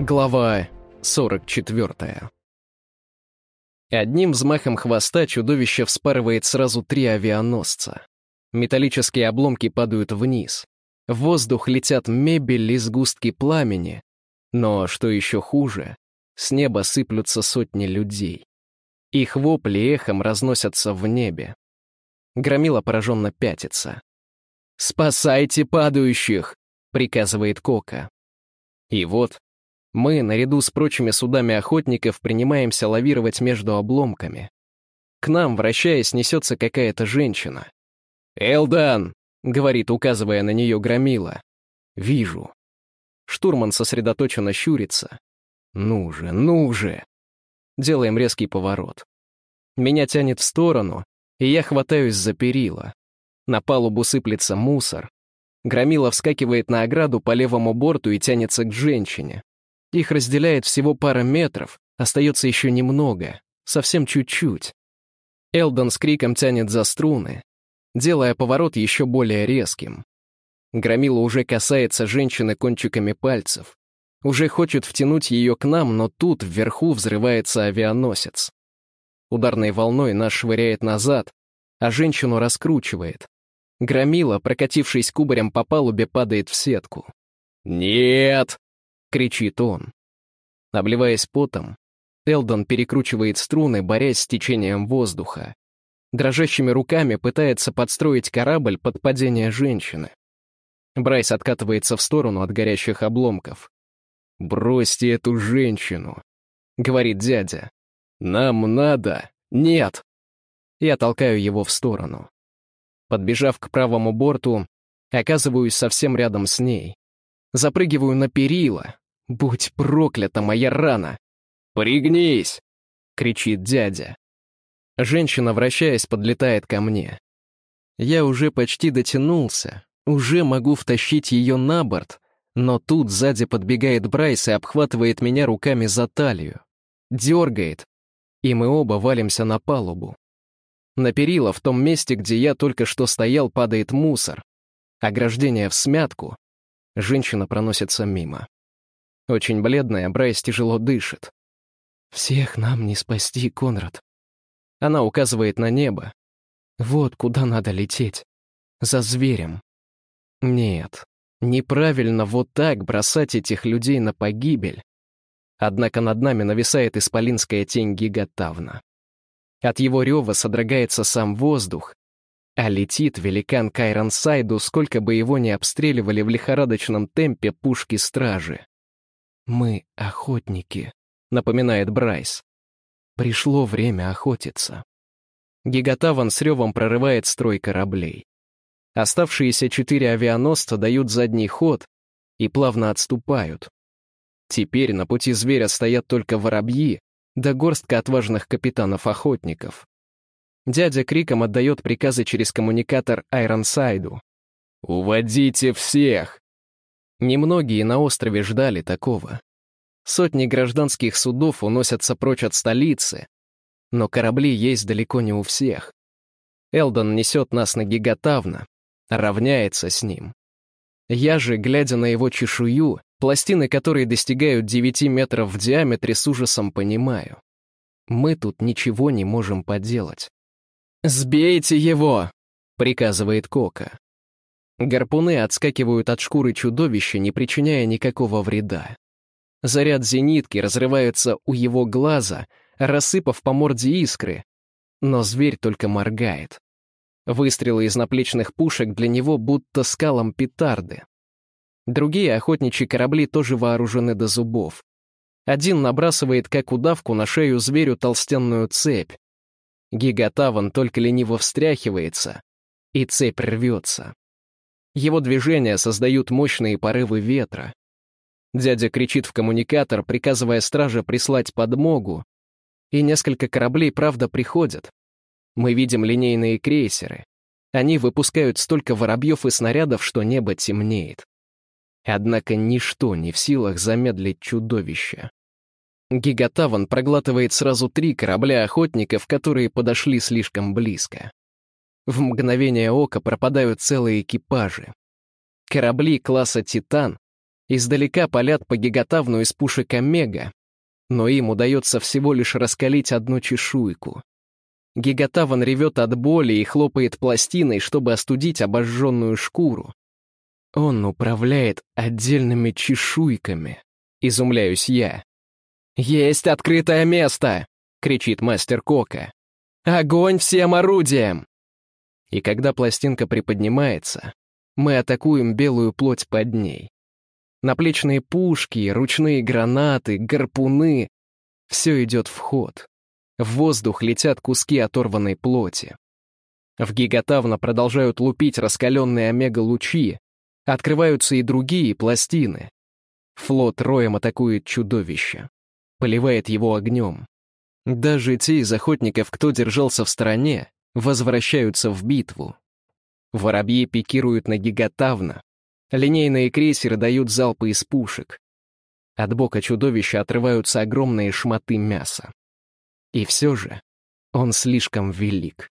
Глава 44 Одним взмахом хвоста чудовище вспарывает сразу три авианосца. Металлические обломки падают вниз. В воздух летят мебель и сгустки пламени. Но, что еще хуже, с неба сыплются сотни людей. Их вопли эхом разносятся в небе. Громила пораженно пятится. «Спасайте падающих!» — приказывает Кока. И вот мы, наряду с прочими судами охотников, принимаемся лавировать между обломками. К нам, вращаясь, несется какая-то женщина. «Элдан!» — говорит, указывая на нее громила. «Вижу». Штурман сосредоточенно щурится. «Ну же, ну же!» Делаем резкий поворот. Меня тянет в сторону, и я хватаюсь за перила. На палубу сыплется мусор. Громила вскакивает на ограду по левому борту и тянется к женщине. Их разделяет всего пара метров, остается еще немного, совсем чуть-чуть. Элдон с криком тянет за струны, делая поворот еще более резким. Громила уже касается женщины кончиками пальцев. Уже хочет втянуть ее к нам, но тут вверху взрывается авианосец. Ударной волной нас швыряет назад, а женщину раскручивает. Громила, прокатившись кубарем по палубе, падает в сетку. «Нет!» — кричит он. Обливаясь потом, Элдон перекручивает струны, борясь с течением воздуха. Дрожащими руками пытается подстроить корабль под падение женщины. Брайс откатывается в сторону от горящих обломков. «Бросьте эту женщину», — говорит дядя. «Нам надо». «Нет». Я толкаю его в сторону. Подбежав к правому борту, оказываюсь совсем рядом с ней. Запрыгиваю на перила. Будь проклята моя рана! «Пригнись!» — кричит дядя. Женщина, вращаясь, подлетает ко мне. Я уже почти дотянулся, уже могу втащить ее на борт, но тут сзади подбегает Брайс и обхватывает меня руками за талию. Дергает, и мы оба валимся на палубу. На перила в том месте, где я только что стоял, падает мусор. Ограждение в смятку, Женщина проносится мимо. Очень бледная, Брайс тяжело дышит. «Всех нам не спасти, Конрад». Она указывает на небо. «Вот куда надо лететь. За зверем». Нет, неправильно вот так бросать этих людей на погибель. Однако над нами нависает исполинская тень Гигатавна. От его рева содрогается сам воздух, а летит великан Кайрон Сайду, сколько бы его ни обстреливали в лихорадочном темпе пушки стражи. «Мы охотники», — напоминает Брайс. «Пришло время охотиться». Гигатаван с ревом прорывает строй кораблей. Оставшиеся четыре авианосца дают задний ход и плавно отступают. Теперь на пути зверя стоят только воробьи да горстка отважных капитанов-охотников. Дядя криком отдает приказы через коммуникатор Айронсайду. «Уводите всех!» Немногие на острове ждали такого. Сотни гражданских судов уносятся прочь от столицы, но корабли есть далеко не у всех. Элдон несет нас на гигатавна, равняется с ним. Я же, глядя на его чешую, пластины которой достигают 9 метров в диаметре, с ужасом понимаю. Мы тут ничего не можем поделать. «Сбейте его!» — приказывает Кока. Гарпуны отскакивают от шкуры чудовища, не причиняя никакого вреда. Заряд зенитки разрывается у его глаза, рассыпав по морде искры, но зверь только моргает. Выстрелы из наплечных пушек для него будто скалом петарды. Другие охотничьи корабли тоже вооружены до зубов. Один набрасывает как удавку на шею зверю толстенную цепь, Гигатаван только лениво встряхивается, и цепь рвется. Его движения создают мощные порывы ветра. Дядя кричит в коммуникатор, приказывая страже прислать подмогу, и несколько кораблей, правда, приходят. Мы видим линейные крейсеры. Они выпускают столько воробьев и снарядов, что небо темнеет. Однако ничто не в силах замедлить чудовище. Гигатаван проглатывает сразу три корабля охотников, которые подошли слишком близко. В мгновение ока пропадают целые экипажи. Корабли класса «Титан» Издалека палят по гигатавну из пушек Омега, но им удается всего лишь раскалить одну чешуйку. Гигатаван ревет от боли и хлопает пластиной, чтобы остудить обожженную шкуру. Он управляет отдельными чешуйками, изумляюсь я. «Есть открытое место!» — кричит мастер Кока. «Огонь всем орудиям!» И когда пластинка приподнимается, мы атакуем белую плоть под ней. Наплечные пушки, ручные гранаты, гарпуны — все идет в ход. В воздух летят куски оторванной плоти. В гигатавна продолжают лупить раскаленные омега-лучи, открываются и другие пластины. Флот роем атакует чудовище, поливает его огнем. Даже те из охотников, кто держался в стороне, возвращаются в битву. Воробьи пикируют на гигатавна, Линейные крейсеры дают залпы из пушек. От бока чудовища отрываются огромные шматы мяса. И все же он слишком велик.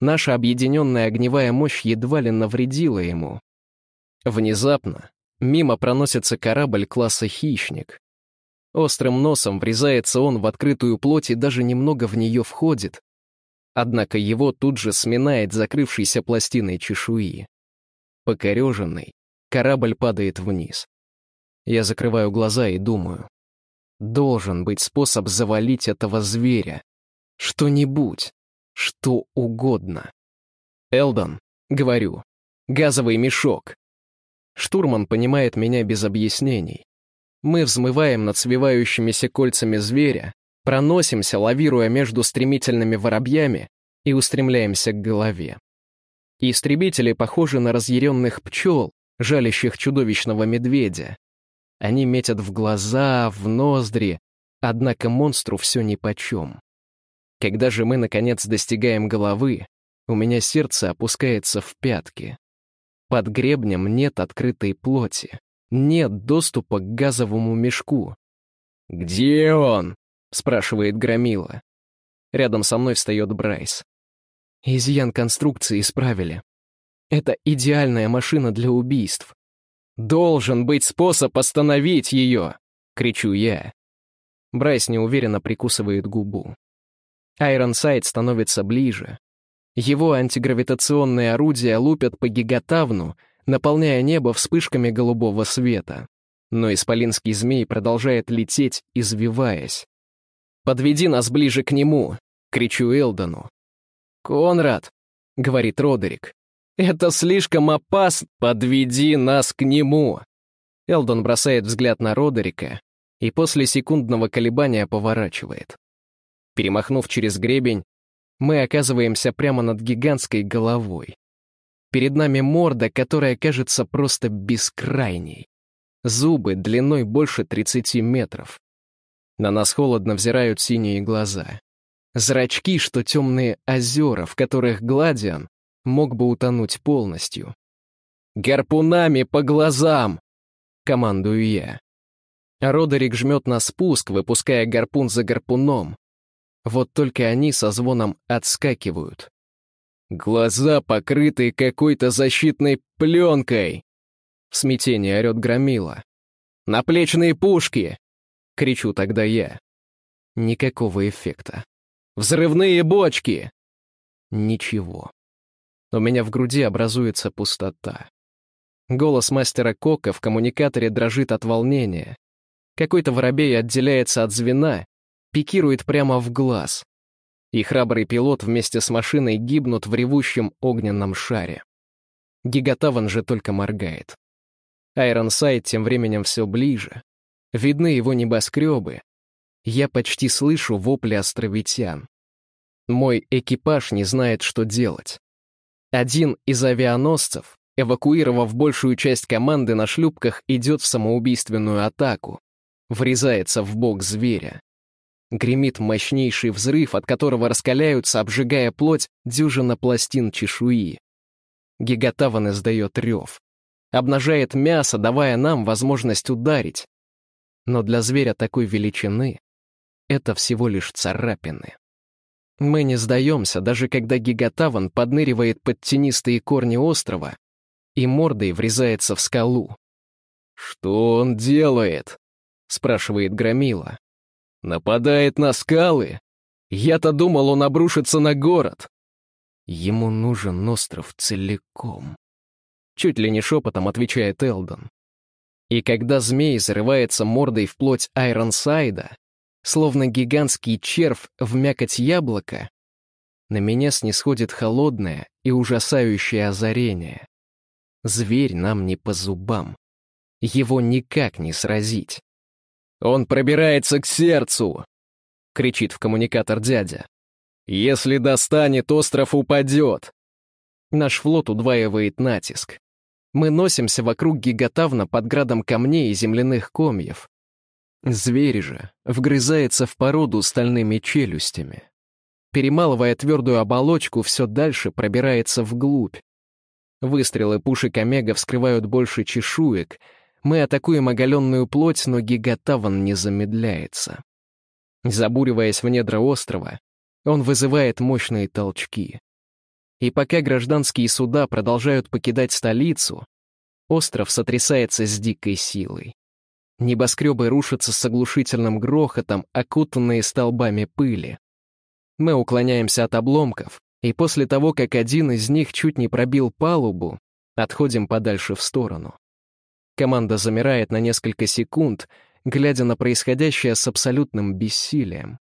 Наша объединенная огневая мощь едва ли навредила ему. Внезапно мимо проносится корабль класса «Хищник». Острым носом врезается он в открытую плоть и даже немного в нее входит. Однако его тут же сминает закрывшейся пластиной чешуи. Покореженный, Корабль падает вниз. Я закрываю глаза и думаю. Должен быть способ завалить этого зверя. Что-нибудь. Что угодно. Элдон, говорю, газовый мешок. Штурман понимает меня без объяснений. Мы взмываем над свивающимися кольцами зверя, проносимся, лавируя между стремительными воробьями и устремляемся к голове. Истребители похожи на разъяренных пчел, жалящих чудовищного медведя. Они метят в глаза, в ноздри, однако монстру все нипочем. Когда же мы, наконец, достигаем головы, у меня сердце опускается в пятки. Под гребнем нет открытой плоти, нет доступа к газовому мешку. «Где он?» — спрашивает Громила. Рядом со мной встает Брайс. Изъян конструкции исправили. Это идеальная машина для убийств. Должен быть способ остановить ее, кричу я. Брайс неуверенно прикусывает губу. Айронсайд становится ближе. Его антигравитационные орудия лупят по гигатавну, наполняя небо вспышками голубого света. Но исполинский змей продолжает лететь, извиваясь. «Подведи нас ближе к нему!» — кричу Элдону. «Конрад!» — говорит Родерик. Это слишком опасно. Подведи нас к нему. Элдон бросает взгляд на Родерика и после секундного колебания поворачивает. Перемахнув через гребень, мы оказываемся прямо над гигантской головой. Перед нами морда, которая кажется просто бескрайней. Зубы длиной больше 30 метров. На нас холодно взирают синие глаза. Зрачки, что темные озера, в которых Гладиан мог бы утонуть полностью. «Гарпунами по глазам!» — командую я. Родерик жмет на спуск, выпуская гарпун за гарпуном. Вот только они со звоном отскакивают. «Глаза покрыты какой-то защитной пленкой!» В смятении орет Громила. «Наплечные пушки!» — кричу тогда я. Никакого эффекта. «Взрывные бочки!» Ничего. У меня в груди образуется пустота. Голос мастера Кока в коммуникаторе дрожит от волнения. Какой-то воробей отделяется от звена, пикирует прямо в глаз. И храбрый пилот вместе с машиной гибнут в ревущем огненном шаре. Гигатаван же только моргает. Айронсайд тем временем все ближе. Видны его небоскребы. Я почти слышу вопли островитян. Мой экипаж не знает, что делать. Один из авианосцев, эвакуировав большую часть команды на шлюпках, идет в самоубийственную атаку, врезается в бок зверя. Гремит мощнейший взрыв, от которого раскаляются, обжигая плоть, дюжина пластин чешуи. Гигатаван издает рев. Обнажает мясо, давая нам возможность ударить. Но для зверя такой величины это всего лишь царапины. Мы не сдаемся, даже когда гигатаван подныривает под тенистые корни острова и мордой врезается в скалу. «Что он делает?» — спрашивает Громила. «Нападает на скалы? Я-то думал, он обрушится на город». Ему нужен остров целиком. Чуть ли не шепотом отвечает Элдон. И когда змей зарывается мордой в плоть Айронсайда, словно гигантский червь в мякоть яблока, на меня снисходит холодное и ужасающее озарение. Зверь нам не по зубам. Его никак не сразить. «Он пробирается к сердцу!» — кричит в коммуникатор дядя. «Если достанет, остров упадет!» Наш флот удваивает натиск. Мы носимся вокруг гигатавна под градом камней и земляных комьев. Зверь же вгрызается в породу стальными челюстями. Перемалывая твердую оболочку, все дальше пробирается вглубь. Выстрелы пушек Омега вскрывают больше чешуек. Мы атакуем оголенную плоть, но гигатаван не замедляется. Забуриваясь в недра острова, он вызывает мощные толчки. И пока гражданские суда продолжают покидать столицу, остров сотрясается с дикой силой. Небоскребы рушатся с оглушительным грохотом, окутанные столбами пыли. Мы уклоняемся от обломков, и после того, как один из них чуть не пробил палубу, отходим подальше в сторону. Команда замирает на несколько секунд, глядя на происходящее с абсолютным бессилием.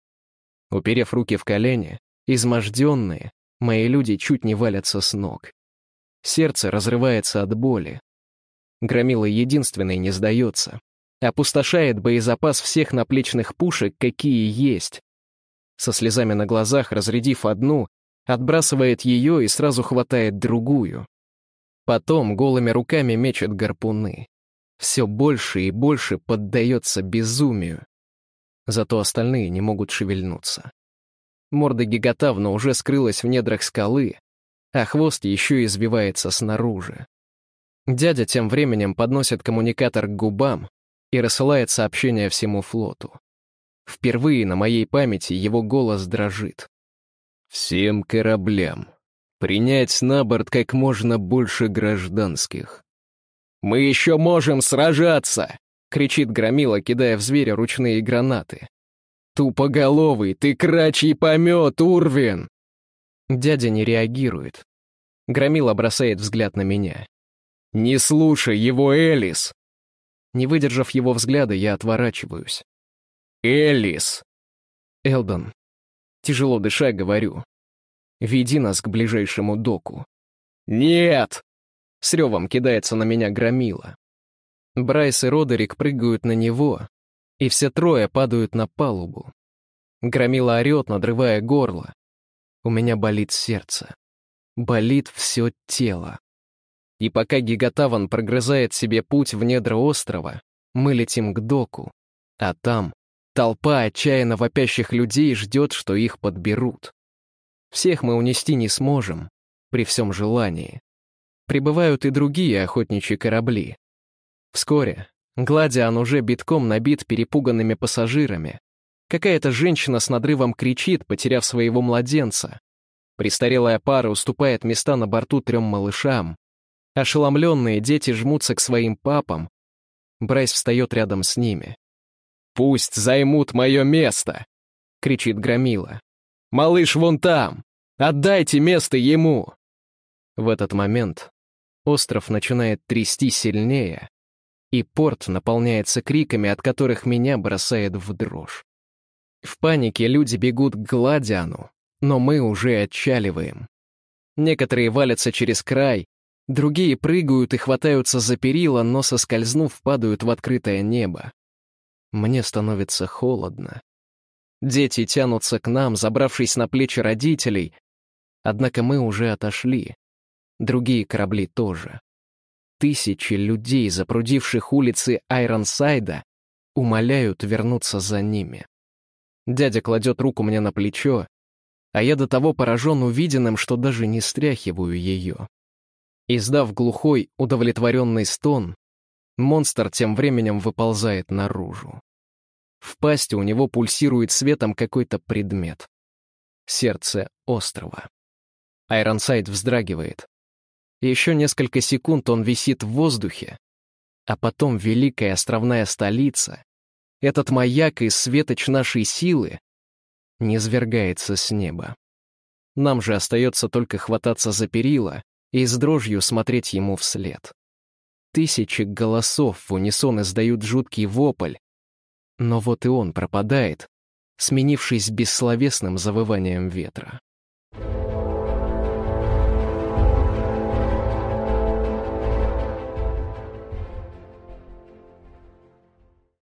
Уперев руки в колени, изможденные, мои люди чуть не валятся с ног. Сердце разрывается от боли. Громила единственный не сдается, опустошает боезапас всех наплечных пушек, какие есть. Со слезами на глазах, разрядив одну, отбрасывает ее и сразу хватает другую. Потом голыми руками мечет гарпуны. Все больше и больше поддается безумию. Зато остальные не могут шевельнуться. Морда гигатавна уже скрылась в недрах скалы, а хвост еще извивается снаружи. Дядя тем временем подносит коммуникатор к губам, и рассылает сообщение всему флоту. Впервые на моей памяти его голос дрожит. «Всем кораблям. Принять на борт как можно больше гражданских». «Мы еще можем сражаться!» — кричит Громила, кидая в зверя ручные гранаты. «Тупоголовый, ты крачий помет, Урвин!» Дядя не реагирует. Громила бросает взгляд на меня. «Не слушай его, Элис!» Не выдержав его взгляда, я отворачиваюсь. «Элис!» «Элдон». Тяжело дыша, говорю. «Веди нас к ближайшему доку». «Нет!» С ревом кидается на меня громила. Брайс и Родерик прыгают на него, и все трое падают на палубу. Громила орет, надрывая горло. У меня болит сердце. Болит все тело. И пока Гигатаван прогрызает себе путь в недра острова, мы летим к доку, а там толпа отчаянно вопящих людей ждет, что их подберут. Всех мы унести не сможем, при всем желании. Прибывают и другие охотничьи корабли. Вскоре Гладиан уже битком набит перепуганными пассажирами. Какая-то женщина с надрывом кричит, потеряв своего младенца. Престарелая пара уступает места на борту трем малышам. Ошеломленные дети жмутся к своим папам. Брайс встает рядом с ними. «Пусть займут мое место!» — кричит Громила. «Малыш вон там! Отдайте место ему!» В этот момент остров начинает трясти сильнее, и порт наполняется криками, от которых меня бросает в дрожь. В панике люди бегут к Гладиану, но мы уже отчаливаем. Некоторые валятся через край, Другие прыгают и хватаются за перила, но, соскользнув, падают в открытое небо. Мне становится холодно. Дети тянутся к нам, забравшись на плечи родителей, однако мы уже отошли. Другие корабли тоже. Тысячи людей, запрудивших улицы Айронсайда, умоляют вернуться за ними. Дядя кладет руку мне на плечо, а я до того поражен увиденным, что даже не стряхиваю ее. Издав глухой, удовлетворенный стон, монстр тем временем выползает наружу. В пасти у него пульсирует светом какой-то предмет. Сердце острова. Айронсайд вздрагивает. Еще несколько секунд он висит в воздухе, А потом великая островная столица, этот маяк и светоч нашей силы, не свергается с неба. Нам же остается только хвататься за перила и с дрожью смотреть ему вслед. Тысячи голосов в унисон издают жуткий вопль, но вот и он пропадает, сменившись бессловесным завыванием ветра.